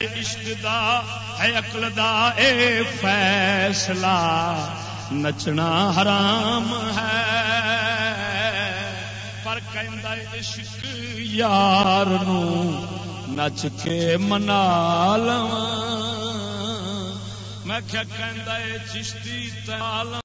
عشق دا ہے اقل دا، اے فیصلہ۔ نچنا حرام ہے۔ پر کہ عشق یار نو نچ کے منا لو میں کیا کہ چشتی تال